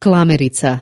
Klamerica.